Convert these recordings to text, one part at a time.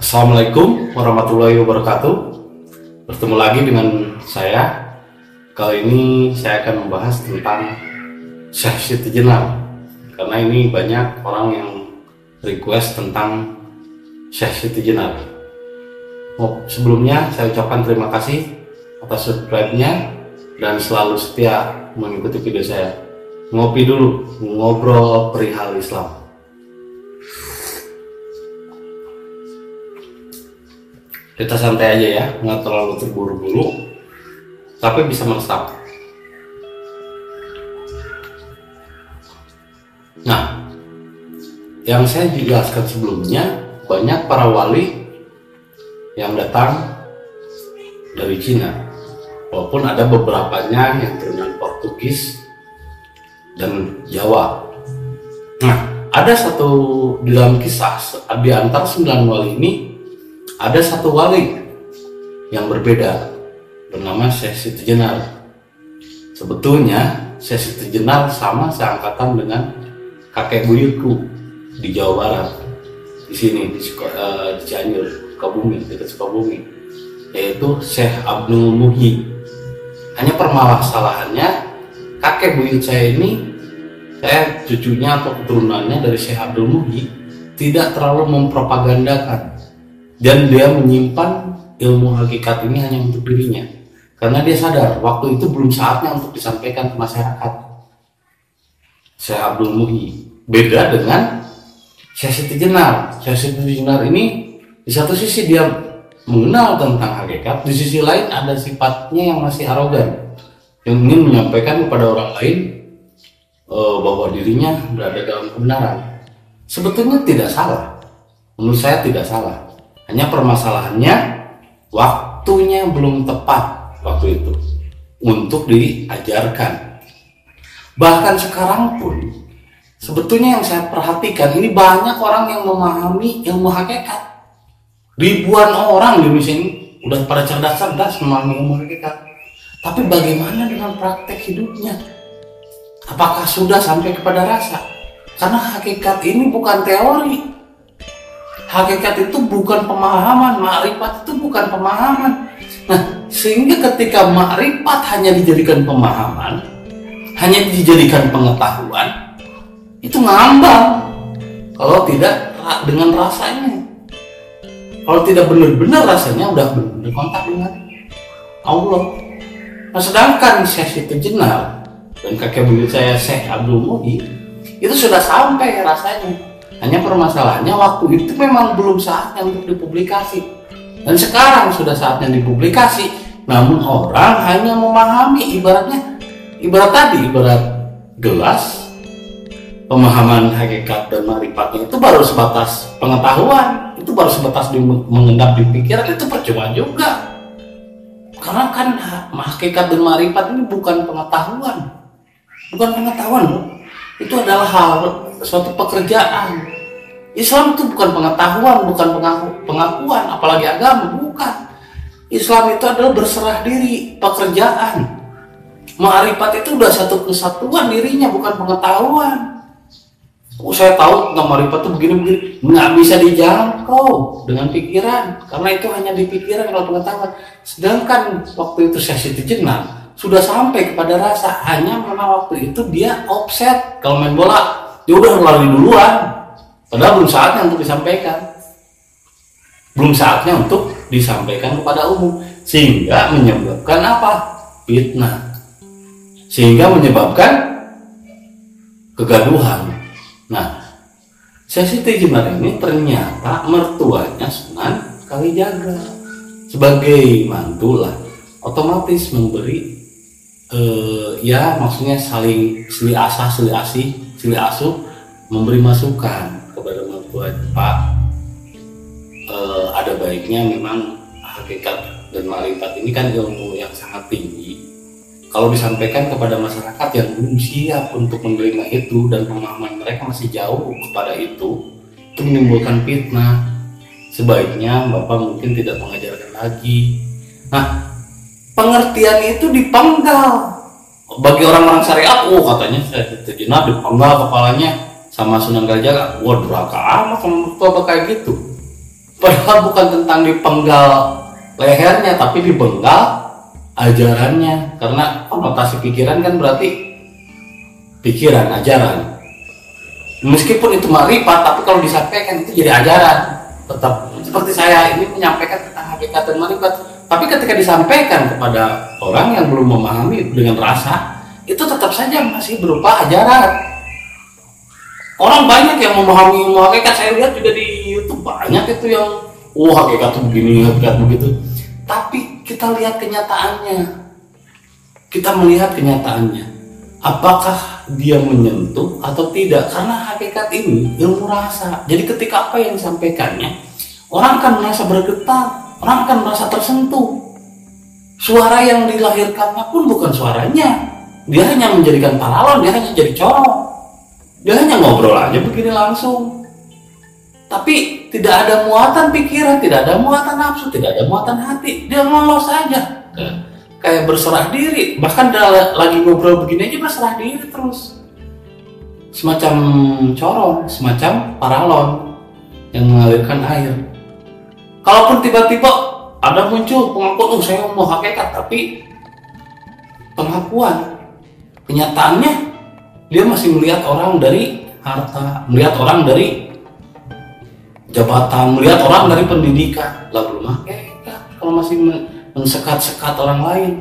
Assalamualaikum warahmatullahi wabarakatuh. Bertemu lagi dengan saya. Kali ini saya akan membahas tentang Syekh Siti Jenar. Karena ini banyak orang yang request tentang Syekh Siti Jenar. Oh, sebelumnya saya ucapkan terima kasih atas subscribe-nya dan selalu setia mengikuti video saya. Ngopi dulu, ngobrol perihal Islam. Kita santai aja ya nggak terlalu terburu-buru. Tapi bisa meresap. Nah yang saya jelaskan sebelumnya banyak para wali yang datang dari Cina. Walaupun ada beberapanya yang turunan Portugis dan Jawa. Nah ada satu dalam kisah di antara sembilan wali ini ada satu wali yang berbeda bernama Syekh Siti Jenar. Sebetulnya Syekh Siti Jenar sama seangkatan dengan kakek buyutku di Jawa Barat. Di sini di, di Cianjur, Sukabumi, dekat Sukabumi. Yaitu Syekh Abdul Muhi. Hanya permasalahannya kakek buyut saya ini saya cucunya atau keturunannya dari Syekh Abdul Muhi tidak terlalu mempropagandakan dan dia menyimpan ilmu hakikat ini hanya untuk dirinya. Karena dia sadar waktu itu belum saatnya untuk disampaikan ke masyarakat. Syekh Abdul Muhi beda dengan Syekh Siti Jenar. Syekh Siti Jenar ini di satu sisi dia mengenal tentang hakikat di sisi lain ada sifatnya yang masih arogan. Yang ingin menyampaikan kepada orang lain uh, bahwa dirinya berada dalam kebenaran. Sebetulnya tidak salah. Menurut saya tidak salah hanya permasalahannya waktunya belum tepat waktu itu untuk diajarkan. Bahkan sekarang pun sebetulnya yang saya perhatikan ini banyak orang yang memahami ilmu hakikat. Ribuan orang di Indonesia ini udah pada cerdas-cerdas memahami ilmu hakikat. Tapi bagaimana dengan praktek hidupnya? Apakah sudah sampai kepada rasa? Karena hakikat ini bukan teori, hakikat itu bukan pemahaman, makrifat itu bukan pemahaman. Nah, sehingga ketika makrifat hanya dijadikan pemahaman, hanya dijadikan pengetahuan, itu ngambang. Kalau tidak dengan rasanya. Kalau tidak benar-benar rasanya udah benar kontak dengan Allah. Nah, sedangkan Syekh itu jenar dan kakek buyut saya Syekh Abdul Muhi itu sudah sampai rasanya hanya permasalahannya waktu itu memang belum saatnya untuk dipublikasi. Dan sekarang sudah saatnya dipublikasi. Namun orang hanya memahami ibaratnya. Ibarat tadi ibarat gelas pemahaman hakikat dan marifatnya itu baru sebatas pengetahuan. Itu baru sebatas di, mengendap di pikiran itu percuma juga. Karena kan hakikat dan marifat ini bukan pengetahuan. Bukan pengetahuan itu adalah hal suatu pekerjaan. Islam itu bukan pengetahuan bukan pengaku, pengakuan apalagi agama bukan. Islam itu adalah berserah diri pekerjaan. Ma'rifat itu udah satu kesatuan dirinya bukan pengetahuan. Oh, saya tahu tentang ma'rifat itu begini-begini. Nggak bisa dijangkau dengan pikiran karena itu hanya di pikiran kalau pengetahuan. Sedangkan waktu itu saya Siti sudah sampai kepada rasa hanya memang waktu itu dia offset kalau main bola dia udah lari duluan. Padahal belum saatnya untuk disampaikan. Belum saatnya untuk disampaikan kepada umum. Sehingga menyebabkan apa? Fitnah. Sehingga menyebabkan kegaduhan. Nah sesi Jenar ini ternyata mertuanya Sunan Kalijaga sebagai mantulah otomatis memberi uh, ya maksudnya saling sili asah sili asih sili asuh memberi masukan kepada mertua Pak uh, ada baiknya memang hakikat dan marifat ini kan ilmu yang sangat tinggi. Kalau disampaikan kepada masyarakat yang belum siap untuk menerima itu dan pemahaman mereka masih jauh kepada itu itu menimbulkan fitnah. Sebaiknya Bapak mungkin tidak mengajarkan lagi. Nah pengertian itu dipenggal bagi orang-orang syariat oh katanya saya jenak dipenggal kepalanya sama Sunan Kalijaga wah durhaka amat sama mertua kayak gitu. Padahal bukan tentang dipenggal lehernya tapi dipenggal ajarannya. Karena konotasi pikiran kan berarti pikiran ajaran. Meskipun itu marifat tapi kalau disampaikan itu jadi ajaran. Tetap seperti saya ini menyampaikan tentang hakikat dan marifat tapi ketika disampaikan kepada orang yang belum memahami dengan rasa itu tetap saja masih berupa ajaran. Orang banyak yang memahami ilmu hakikat. Saya lihat juga di YouTube banyak itu yang wah oh, hakikat tuh begini hakikat begitu. Tapi kita lihat kenyataannya. Kita melihat kenyataannya. Apakah dia menyentuh atau tidak? Karena hakikat ini ilmu rasa. Jadi ketika apa yang disampaikannya orang akan merasa bergetar orang akan merasa tersentuh. Suara yang dilahirkannya pun bukan suaranya. Dia hanya menjadikan paralon dia hanya jadi corong dia hanya ngobrol aja begini langsung. Tapi tidak ada muatan pikiran tidak ada muatan nafsu tidak ada muatan hati. Dia lolos saja kayak berserah diri. Bahkan lagi ngobrol begini aja berserah diri terus. Semacam corong semacam paralon yang mengalirkan air kalaupun tiba-tiba ada muncul pengakuan oh saya mau hakikat tapi pengakuan kenyataannya dia masih melihat orang dari harta, melihat orang dari jabatan, melihat orang dari pendidikan. Lah belum kalau masih mensekat-sekat orang lain,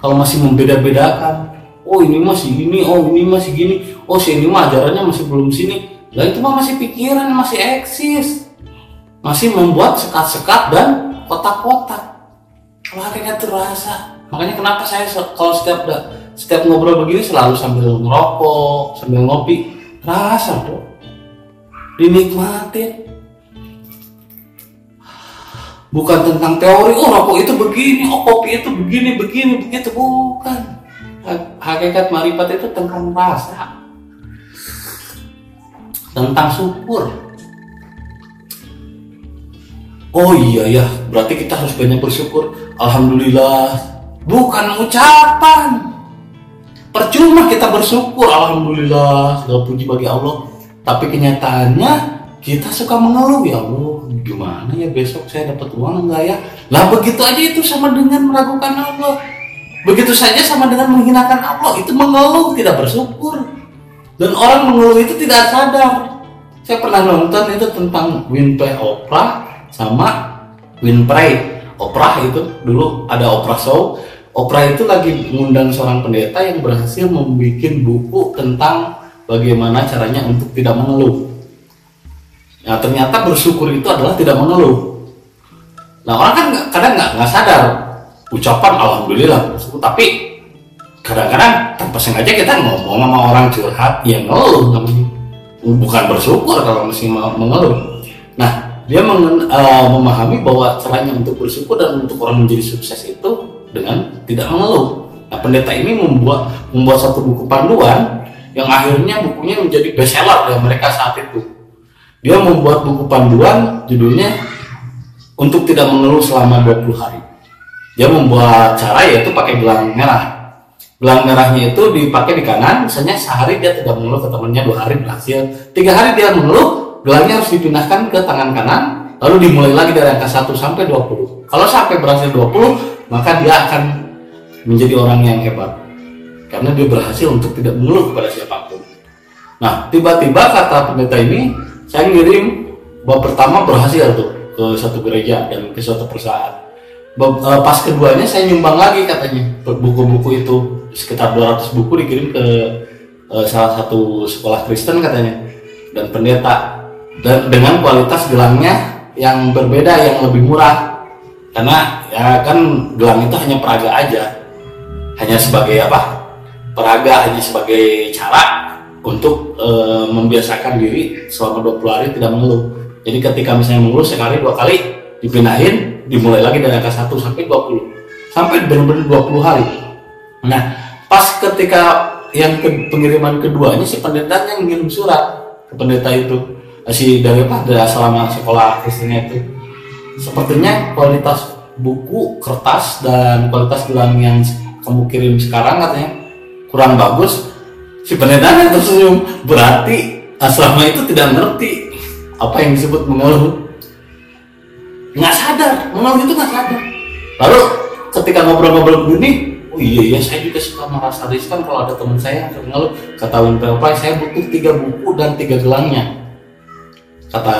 kalau masih membeda-bedakan. Oh ini masih gini, oh ini masih gini, oh si ini mah ajarannya masih belum sini. Lah itu mah masih pikiran, masih eksis. Masih membuat sekat-sekat dan kotak-kotak. Hakikat terasa. Makanya kenapa saya kalau setiap setiap ngobrol begini selalu sambil ngerokok sambil ngopi. Rasa tuh dinikmatin. Bukan tentang teori oh rokok itu begini oh kopi itu begini begini begitu. Bukan. Hakikat marifat itu tentang rasa. Tentang syukur oh iya ya berarti kita harus banyak bersyukur alhamdulillah bukan ucapan Percuma kita bersyukur, alhamdulillah, segala puji bagi Allah. Tapi kenyataannya kita suka mengeluh ya Allah, gimana ya besok saya dapat uang enggak ya? Lah begitu aja itu sama dengan meragukan Allah. Begitu saja sama dengan menghinakan Allah, itu mengeluh tidak bersyukur. Dan orang mengeluh itu tidak sadar. Saya pernah nonton itu tentang Winplay Oprah sama Winpray. Oprah itu dulu ada Oprah Show Oprah itu lagi mengundang seorang pendeta yang berhasil membuat buku tentang bagaimana caranya untuk tidak mengeluh. Nah ternyata bersyukur itu adalah tidak mengeluh. Nah orang kan kadang nggak nggak sadar ucapan alhamdulillah bersyukur, tapi kadang-kadang tanpa sengaja kita ngomong sama orang curhat yang ngeluh namanya bukan bersyukur kalau masih mengeluh. Nah dia mengen, uh, memahami bahwa caranya untuk bersyukur dan untuk orang menjadi sukses itu dengan tidak mengeluh. Nah, pendeta ini membuat membuat satu buku panduan yang akhirnya bukunya menjadi bestseller ya mereka saat itu. Dia membuat buku panduan judulnya untuk tidak mengeluh selama 20 hari. Dia membuat cara yaitu pakai gelang merah. Gelang merahnya itu dipakai di kanan, misalnya sehari dia tidak mengeluh ke temannya, dua hari berhasil. Tiga hari dia mengeluh, gelangnya harus dipindahkan ke tangan kanan, lalu dimulai lagi dari angka 1 sampai 20. Kalau sampai berhasil 20, maka dia akan menjadi orang yang hebat karena dia berhasil untuk tidak mengeluh kepada siapa pun. Nah, tiba-tiba kata pendeta ini, saya ngirim bahwa pertama berhasil tuh ke satu gereja dan ke suatu perusahaan. Eh, pas keduanya saya nyumbang lagi katanya buku-buku itu sekitar 200 buku dikirim ke uh, salah satu sekolah Kristen katanya dan pendeta dengan kualitas gelangnya yang berbeda yang lebih murah. Karena ya kan gelang itu hanya peraga aja. Hanya sebagai apa? Peraga hanya sebagai cara untuk e, membiasakan diri selama 20 hari tidak mengeluh. Jadi ketika misalnya mengeluh sekali dua kali dipindahin dimulai lagi dari angka 1 sampai 20 sampai benar-benar 20 hari. Nah pas ketika yang ke, pengiriman keduanya si pendeta yang ngirim surat ke pendeta itu si dari apa dari selama sekolah Kristennya itu. Sepertinya kualitas buku kertas dan kualitas gelang yang kamu kirim sekarang katanya kurang bagus. Si pendetanya tersenyum berarti asrama itu tidak ngerti apa yang disebut mengeluh. Nggak sadar mengeluh itu nggak sadar. Lalu ketika ngobrol-ngobrol begini oh iya ya saya juga suka merasa riskan kalau ada teman saya yang mengeluh kata Winpelpai saya butuh tiga buku dan tiga gelangnya kata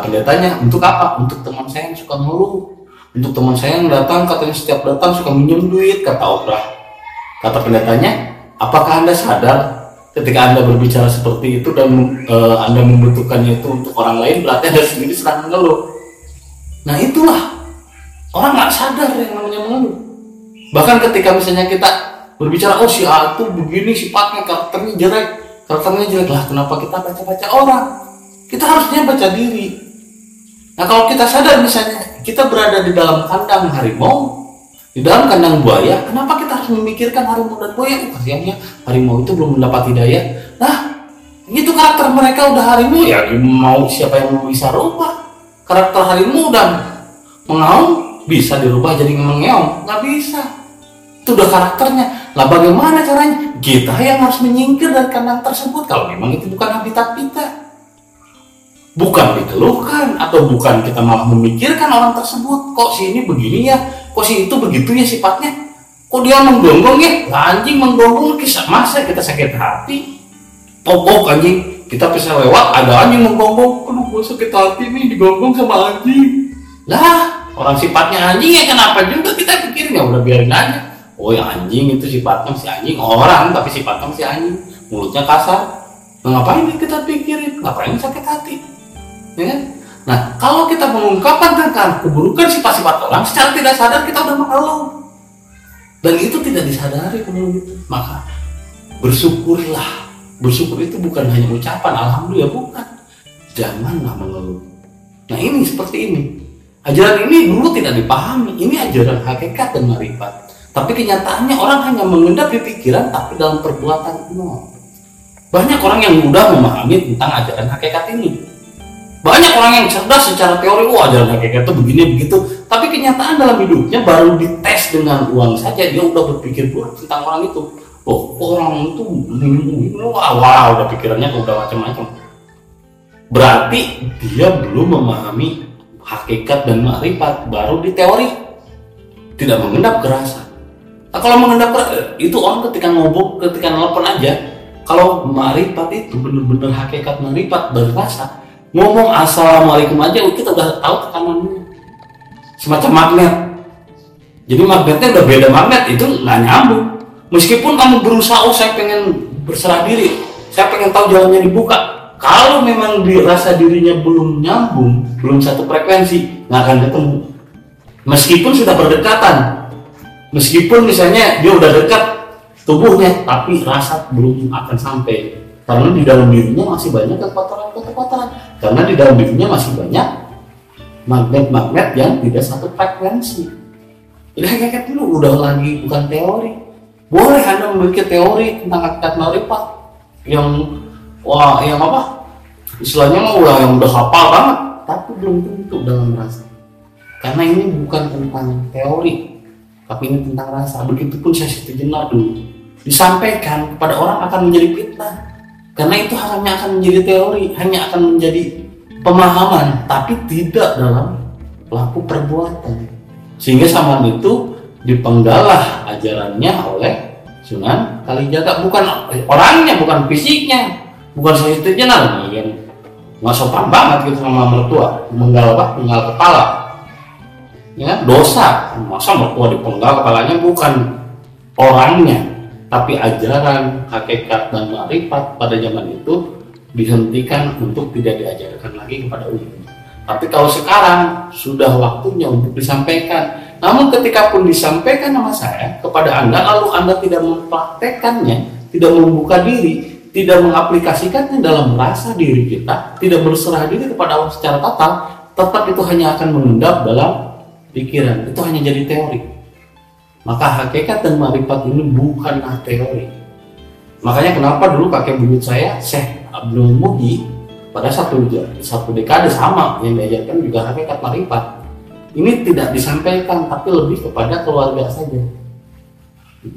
pendetanya untuk apa? Untuk teman saya yang suka ngeluh. Untuk teman saya yang datang katanya setiap datang suka minjem duit kata Oprah. Kata pendetanya apakah anda sadar ketika anda berbicara seperti itu dan e, anda membutuhkannya itu untuk orang lain berarti anda sendiri sedang mengeluh nah itulah. Orang nggak sadar yang namanya mengeluh. Bahkan ketika misalnya kita berbicara oh si A itu begini sifatnya karakternya jelek. Karakternya jelek. Lah kenapa kita baca-baca orang kita harusnya baca diri. Nah kalau kita sadar misalnya kita berada di dalam kandang harimau di dalam kandang buaya kenapa kita harus memikirkan harimau dan buaya? Kasihannya harimau itu belum mendapat hidayah nah itu karakter mereka udah harimau ya mau siapa yang mau bisa rubah? Karakter harimau udah mengaum bisa dirubah jadi mengeong. Nggak bisa. Itu udah karakternya. Lah bagaimana caranya? Kita yang harus menyingkir dari kandang tersebut. Kalau memang itu bukan habitat kita bukan dikeluhkan atau bukan kita malah memikirkan orang tersebut. Kok si ini begini ya? Kok si itu begitu ya sifatnya? Kok dia menggonggong ya? Lah, anjing menggonggong kisah masa kita sakit hati? Pokok anjing. Kita bisa lewat ada anjing menggonggong. Aduh gue sakit hati nih digonggong sama anjing. Lah orang sifatnya anjing ya kenapa juga kita pikirin? Ya udah biarin aja. Oh yang anjing itu sifatnya si anjing. Orang tapi sifatnya si anjing. Mulutnya kasar. Nah, ngapain kita pikirin? Ngapain sakit hati ya kan? Nah kalau kita mengungkapkan tentang keburukan sifat-sifat orang secara tidak sadar kita udah mengeluh dan itu tidak disadari kalau itu. Maka bersyukurlah. Bersyukur itu bukan hanya ucapan alhamdulillah bukan. Janganlah mengeluh. Nah ini seperti ini. Ajaran ini dulu tidak dipahami. Ini ajaran hakikat dan marifat. Tapi kenyataannya orang hanya mengendap di pikiran tapi dalam perbuatan no. Banyak orang yang mudah memahami tentang ajaran hakikat ini. Banyak orang yang cerdas secara teori, wah ajaran hakikat itu begini begitu. Tapi kenyataan dalam hidupnya baru dites dengan uang saja dia udah berpikir buruk tentang orang itu. Oh orang itu wah, wah udah pikirannya udah macam-macam. Berarti dia belum memahami hakikat dan makrifat baru di teori tidak mengendap kerasa Nah, kalau mengendap itu orang ketika ngobok, ketika nelpon aja, kalau marifat itu benar-benar hakikat marifat berrasa, ngomong assalamualaikum aja kita udah tahu tekanannya. Semacam magnet. Jadi magnetnya udah beda magnet itu nggak nyambung. Meskipun kamu berusaha, oh saya pengen berserah diri, saya pengen tahu jalannya dibuka. Kalau memang dirasa dirinya belum nyambung, belum satu frekuensi, nggak akan ketemu. Meskipun sudah berdekatan, meskipun misalnya dia udah dekat tubuhnya tapi rasa belum akan sampai karena di dalam dirinya masih banyak kotoran-kotoran karena di dalam dirinya masih banyak magnet-magnet yang tidak satu frekuensi. Ini hakikat dulu udah lagi bukan teori. Boleh anda memiliki teori tentang hakikat marifat yang wah yang apa? Istilahnya mah udah yang udah hafal banget tapi belum tentu dalam rasa. Karena ini bukan tentang teori tapi ini tentang rasa. Begitupun saya jenar dulu. Disampaikan kepada orang akan menjadi fitnah karena itu hanya akan menjadi teori hanya akan menjadi pemahaman tapi tidak dalam pelaku perbuatan. Sehingga sama itu dipenggalah ajarannya oleh Sunan Kalijaga. Bukan orangnya bukan fisiknya bukan itu jenar yang nggak sopan banget gitu sama mertua. Menggal apa? Menggal kepala. Ya dosa. Masa mertua dipenggal kepalanya? Bukan orangnya tapi ajaran hakikat dan marifat pada zaman itu dihentikan untuk tidak diajarkan lagi kepada umat tapi kalau sekarang sudah waktunya untuk disampaikan. Namun ketika pun disampaikan sama saya kepada anda lalu anda tidak mempraktekannya tidak membuka diri tidak mengaplikasikannya dalam rasa diri kita tidak berserah diri kepada Allah secara total tetap itu hanya akan mengendap dalam pikiran. Itu hanya jadi teori maka hakikat dan marifat ini bukanlah teori. Makanya kenapa dulu kakek buyut saya Syekh Abdul Muhi pada satu satu dekade sama yang diajarkan juga hakikat marifat. Ini tidak disampaikan tapi lebih kepada keluarga saja.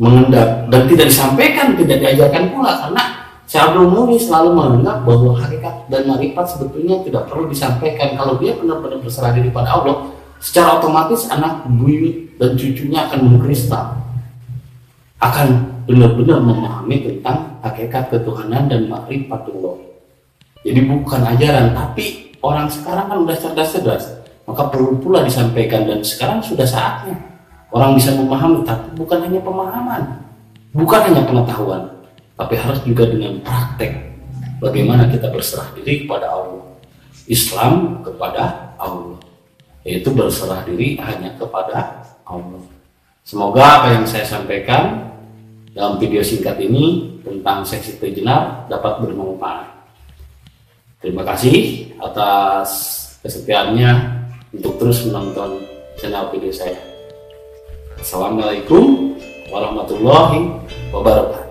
Mengendap dan tidak disampaikan tidak diajarkan pula karena Syekh Abdul Muhi selalu menganggap bahwa hakikat dan marifat sebetulnya tidak perlu disampaikan. Kalau dia benar-benar berserah diri pada Allah secara otomatis anak buyut dan cucunya akan mengkristal akan benar-benar memahami tentang hakikat ketuhanan dan makrifatullah jadi bukan ajaran tapi orang sekarang kan udah cerdas-cerdas maka perlu pula disampaikan dan sekarang sudah saatnya orang bisa memahami tapi bukan hanya pemahaman bukan hanya pengetahuan tapi harus juga dengan praktek. Bagaimana kita berserah diri kepada Allah? Islam kepada Allah yaitu berserah diri hanya kepada Allah. Semoga apa yang saya sampaikan dalam video singkat ini tentang seksi terjenar dapat bermanfaat. Terima kasih atas kesetiaannya untuk terus menonton channel video saya. Assalamualaikum warahmatullahi wabarakatuh